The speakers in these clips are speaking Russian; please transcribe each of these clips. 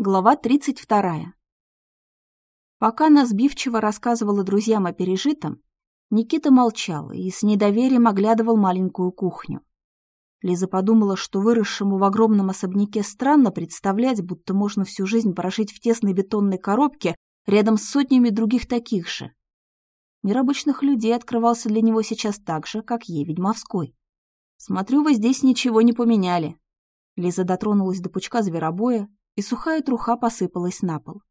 Глава 32. Пока она сбивчиво рассказывала друзьям о пережитом, Никита молчал и с недоверием оглядывал маленькую кухню. Лиза подумала, что выросшему в огромном особняке странно представлять, будто можно всю жизнь прожить в тесной бетонной коробке рядом с сотнями других таких же. Мир обычных людей открывался для него сейчас так же, как ей, ведьмовской. «Смотрю, вы здесь ничего не поменяли». Лиза дотронулась до пучка зверобоя, и сухая труха посыпалась на пол.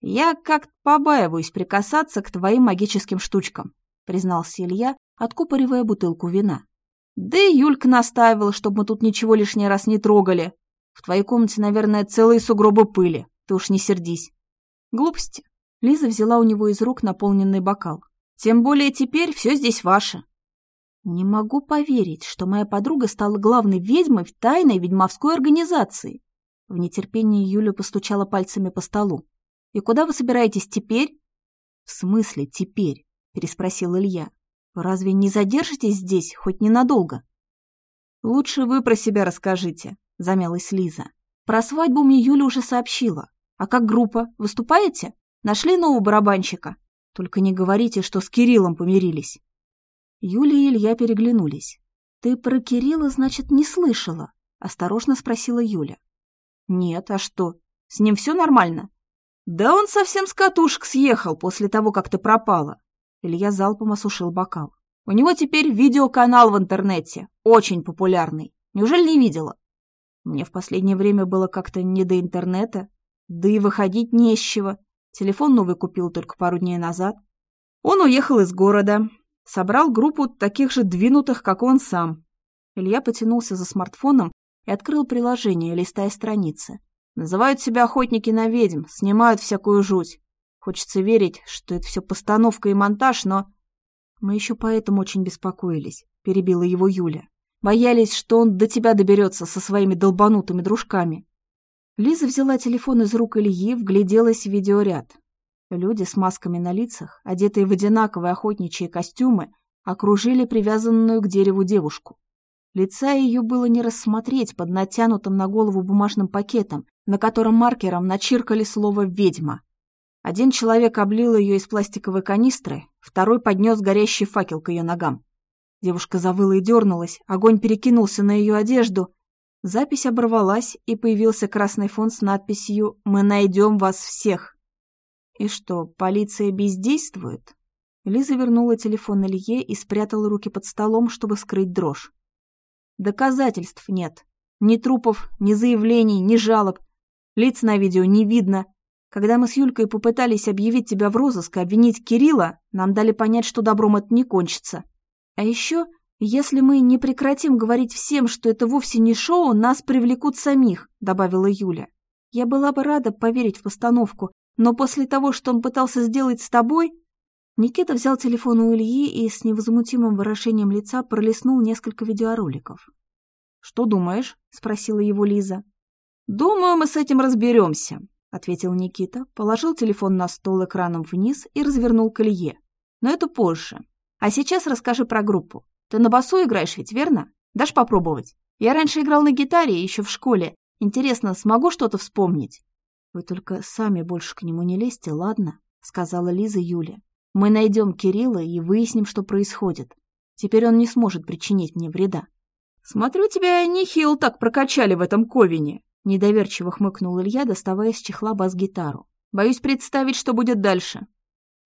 «Я как-то побаиваюсь прикасаться к твоим магическим штучкам», признался Илья, откупоривая бутылку вина. «Да и Юлька настаивала, чтобы мы тут ничего лишний раз не трогали. В твоей комнате, наверное, целые сугробы пыли. Ты уж не сердись». «Глупости». Лиза взяла у него из рук наполненный бокал. «Тем более теперь все здесь ваше». «Не могу поверить, что моя подруга стала главной ведьмой в тайной ведьмовской организации», в нетерпении Юля постучала пальцами по столу. «И куда вы собираетесь теперь?» «В смысле теперь?» — переспросил Илья. «Вы разве не задержитесь здесь хоть ненадолго?» «Лучше вы про себя расскажите», — замялась Лиза. «Про свадьбу мне Юля уже сообщила. А как группа? Выступаете? Нашли нового барабанщика? Только не говорите, что с Кириллом помирились». Юля и Илья переглянулись. «Ты про Кирилла, значит, не слышала?» — осторожно спросила Юля. «Нет, а что? С ним все нормально?» «Да он совсем с катушек съехал после того, как ты пропала». Илья залпом осушил бокал. «У него теперь видеоканал в интернете, очень популярный. Неужели не видела?» Мне в последнее время было как-то не до интернета, да и выходить не с чего. Телефон новый купил только пару дней назад. Он уехал из города, собрал группу таких же двинутых, как он сам. Илья потянулся за смартфоном и открыл приложение, листая страницы. Называют себя охотники на ведьм, снимают всякую жуть. Хочется верить, что это все постановка и монтаж, но... Мы еще поэтому очень беспокоились, перебила его Юля. Боялись, что он до тебя доберется со своими долбанутыми дружками. Лиза взяла телефон из рук Ильи, вгляделась в видеоряд. Люди с масками на лицах, одетые в одинаковые охотничьи костюмы, окружили привязанную к дереву девушку. Лица ее было не рассмотреть под натянутым на голову бумажным пакетом, на котором маркером начиркали слово «ведьма». Один человек облил ее из пластиковой канистры, второй поднес горящий факел к ее ногам. Девушка завыла и дернулась, огонь перекинулся на ее одежду. Запись оборвалась, и появился красный фон с надписью «Мы найдем вас всех». И что, полиция бездействует? Лиза вернула телефон Илье и спрятала руки под столом, чтобы скрыть дрожь. Доказательств нет. Ни трупов, ни заявлений, ни жалоб. Лиц на видео не видно. Когда мы с Юлькой попытались объявить тебя в розыск и обвинить Кирилла, нам дали понять, что добром это не кончится. А еще, если мы не прекратим говорить всем, что это вовсе не шоу, нас привлекут самих», — добавила Юля. «Я была бы рада поверить в постановку, но после того, что он пытался сделать с тобой...» Никита взял телефон у Ильи и с невозмутимым выражением лица пролистнул несколько видеороликов. «Что думаешь?» — спросила его Лиза. «Думаю, мы с этим разберемся», — ответил Никита, положил телефон на стол экраном вниз и развернул к Илье. «Но это позже. А сейчас расскажи про группу. Ты на басу играешь ведь, верно? Дашь попробовать? Я раньше играл на гитаре еще в школе. Интересно, смогу что-то вспомнить?» «Вы только сами больше к нему не лезьте, ладно?» — сказала Лиза Юле. Мы найдем Кирилла и выясним, что происходит. Теперь он не сможет причинить мне вреда. «Смотрю, тебя нехил так прокачали в этом ковине», — недоверчиво хмыкнул Илья, доставая из чехла бас-гитару. «Боюсь представить, что будет дальше».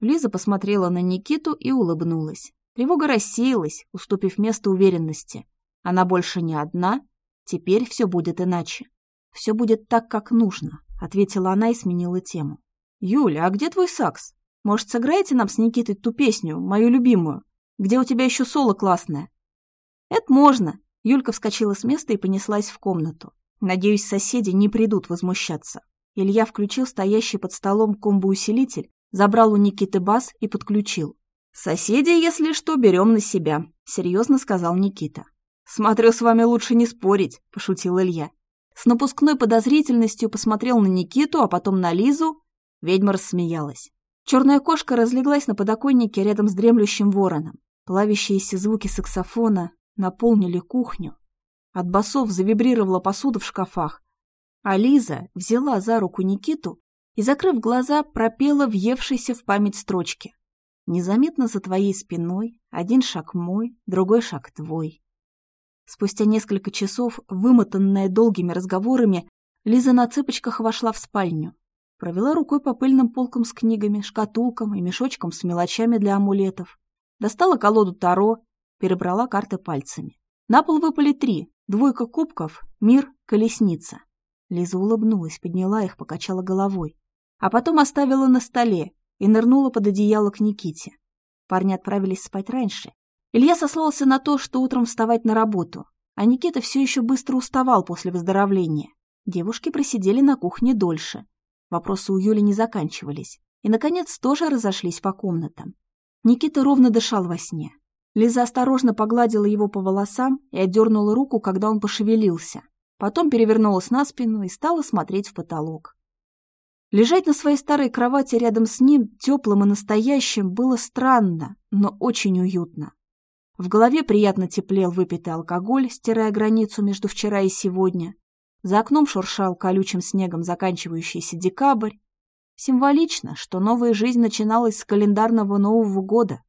Лиза посмотрела на Никиту и улыбнулась. Тревога рассеялась, уступив место уверенности. Она больше не одна, теперь все будет иначе. «Все будет так, как нужно», — ответила она и сменила тему. «Юля, а где твой сакс?» Может, сыграете нам с Никитой ту песню, мою любимую, где у тебя еще соло классное?» «Это можно!» Юлька вскочила с места и понеслась в комнату. Надеюсь, соседи не придут возмущаться. Илья включил стоящий под столом комбоусилитель, забрал у Никиты бас и подключил. «Соседи, если что, берем на себя», — серьезно сказал Никита. «Смотрю, с вами лучше не спорить», — пошутил Илья. С напускной подозрительностью посмотрел на Никиту, а потом на Лизу. Ведьма рассмеялась. Черная кошка разлеглась на подоконнике рядом с дремлющим вороном. Плавящиеся звуки саксофона наполнили кухню. От басов завибрировала посуда в шкафах, А Лиза взяла за руку Никиту и, закрыв глаза, пропела въевшейся в память строчки. «Незаметно за твоей спиной, один шаг мой, другой шаг твой». Спустя несколько часов, вымотанная долгими разговорами, Лиза на цыпочках вошла в спальню. Провела рукой по пыльным полкам с книгами, шкатулкам и мешочкам с мелочами для амулетов. Достала колоду Таро, перебрала карты пальцами. На пол выпали три. Двойка кубков, мир, колесница. Лиза улыбнулась, подняла их, покачала головой. А потом оставила на столе и нырнула под одеяло к Никите. Парни отправились спать раньше. Илья сослался на то, что утром вставать на работу, а Никита все еще быстро уставал после выздоровления. Девушки просидели на кухне дольше. Вопросы у Юли не заканчивались. И, наконец, тоже разошлись по комнатам. Никита ровно дышал во сне. Лиза осторожно погладила его по волосам и отдернула руку, когда он пошевелился. Потом перевернулась на спину и стала смотреть в потолок. Лежать на своей старой кровати рядом с ним, теплым и настоящим, было странно, но очень уютно. В голове приятно теплел выпитый алкоголь, стирая границу между вчера и сегодня. За окном шуршал колючим снегом заканчивающийся декабрь. Символично, что новая жизнь начиналась с календарного Нового года.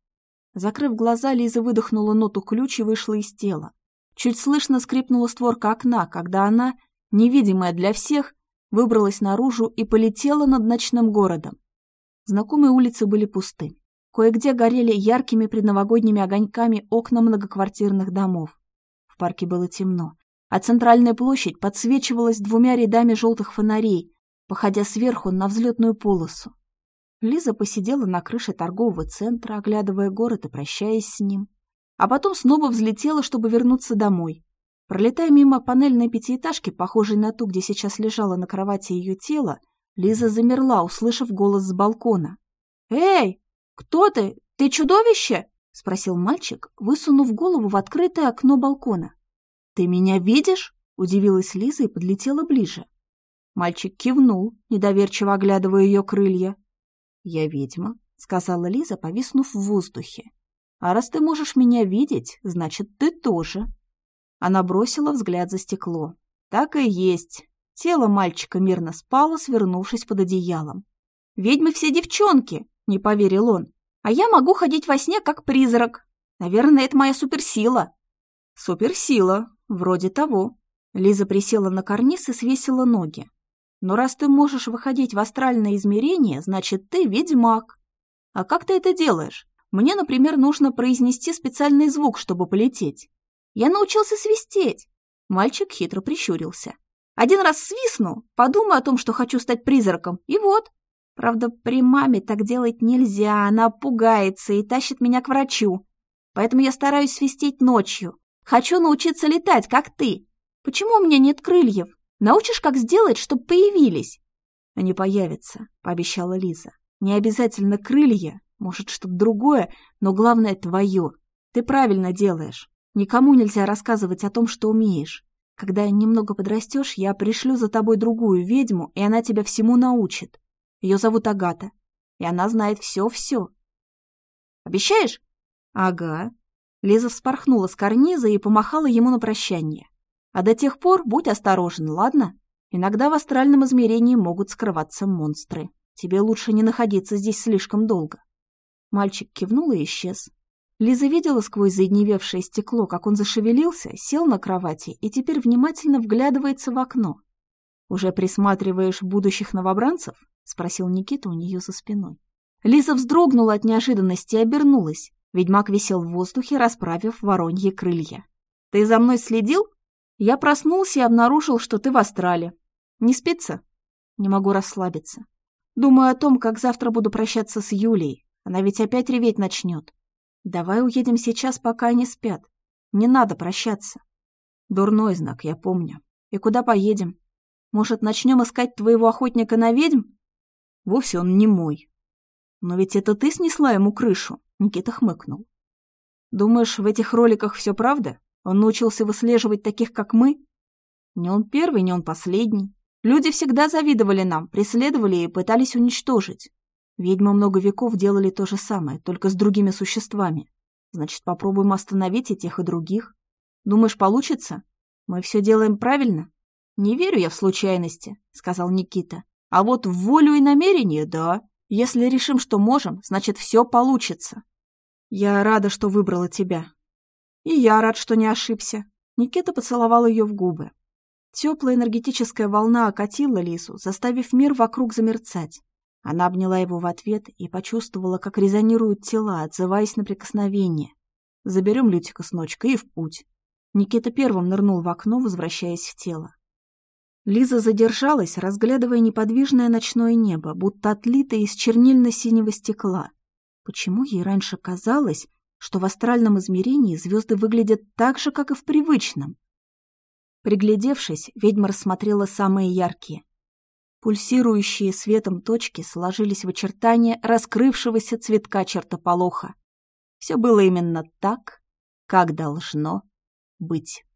Закрыв глаза, Лиза выдохнула ноту ключ и вышла из тела. Чуть слышно скрипнула створка окна, когда она, невидимая для всех, выбралась наружу и полетела над ночным городом. Знакомые улицы были пусты. Кое-где горели яркими предновогодними огоньками окна многоквартирных домов. В парке было темно, а центральная площадь подсвечивалась двумя рядами желтых фонарей, походя сверху на взлетную полосу. Лиза посидела на крыше торгового центра, оглядывая город и прощаясь с ним. А потом снова взлетела, чтобы вернуться домой. Пролетая мимо панельной пятиэтажки, похожей на ту, где сейчас лежало на кровати ее тело, Лиза замерла, услышав голос с балкона. «Эй, кто ты? Ты чудовище?» — спросил мальчик, высунув голову в открытое окно балкона. «Ты меня видишь?» — удивилась Лиза и подлетела ближе. Мальчик кивнул, недоверчиво оглядывая ее крылья. «Я ведьма», — сказала Лиза, повиснув в воздухе. «А раз ты можешь меня видеть, значит, ты тоже». Она бросила взгляд за стекло. Так и есть. Тело мальчика мирно спало, свернувшись под одеялом. «Ведьмы все девчонки!» — не поверил он. «А я могу ходить во сне, как призрак. Наверное, это моя суперсила». «Суперсила. Вроде того». Лиза присела на карниз и свесила ноги. Но раз ты можешь выходить в астральное измерение, значит, ты ведьмак. А как ты это делаешь? Мне, например, нужно произнести специальный звук, чтобы полететь. Я научился свистеть. Мальчик хитро прищурился. Один раз свистну, подумаю о том, что хочу стать призраком, и вот. Правда, при маме так делать нельзя, она пугается и тащит меня к врачу. Поэтому я стараюсь свистеть ночью. Хочу научиться летать, как ты. Почему у меня нет крыльев? Научишь, как сделать, чтобы появились?» «Они появятся», — пообещала Лиза. «Не обязательно крылья, может, что-то другое, но главное — твое. Ты правильно делаешь. Никому нельзя рассказывать о том, что умеешь. Когда немного подрастешь, я пришлю за тобой другую ведьму, и она тебя всему научит. Ее зовут Агата, и она знает все-все. Обещаешь? Ага. Лиза вспорхнула с карниза и помахала ему на прощание. А до тех пор будь осторожен, ладно? Иногда в астральном измерении могут скрываться монстры. Тебе лучше не находиться здесь слишком долго. Мальчик кивнул и исчез. Лиза видела сквозь заедневевшее стекло, как он зашевелился, сел на кровати и теперь внимательно вглядывается в окно. «Уже присматриваешь будущих новобранцев?» — спросил Никита у нее за спиной. Лиза вздрогнула от неожиданности и обернулась. Ведьмак висел в воздухе, расправив вороньи крылья. «Ты за мной следил?» Я проснулся и обнаружил, что ты в астрале. Не спится? Не могу расслабиться. Думаю о том, как завтра буду прощаться с Юлей. Она ведь опять реветь начнет. Давай уедем сейчас, пока они спят. Не надо прощаться. Дурной знак, я помню. И куда поедем? Может, начнем искать твоего охотника на ведьм? Вовсе он не мой. Но ведь это ты снесла ему крышу, Никита хмыкнул. Думаешь, в этих роликах все правда? Он научился выслеживать таких, как мы? Не он первый, не он последний. Люди всегда завидовали нам, преследовали и пытались уничтожить. Ведьмы много веков делали то же самое, только с другими существами. Значит, попробуем остановить и тех, и других. Думаешь, получится? Мы все делаем правильно? «Не верю я в случайности», — сказал Никита. «А вот в волю и намерение — да. Если решим, что можем, значит, все получится. Я рада, что выбрала тебя. И я рад, что не ошибся». Никита поцеловал ее в губы. Теплая энергетическая волна окатила Лису, заставив мир вокруг замерцать. Она обняла его в ответ и почувствовала, как резонируют тела, отзываясь на прикосновение. «Заберем Лютика с ночкой и в путь». Никита первым нырнул в окно, возвращаясь в тело. Лиза задержалась, разглядывая неподвижное ночное небо, будто отлитое из чернильно-синего стекла. Почему ей раньше казалось, что в астральном измерении звезды выглядят так же, как и в привычном? Приглядевшись, ведьма рассмотрела самые яркие. Пульсирующие светом точки сложились в очертания раскрывшегося цветка чертополоха. Все было именно так, как должно быть.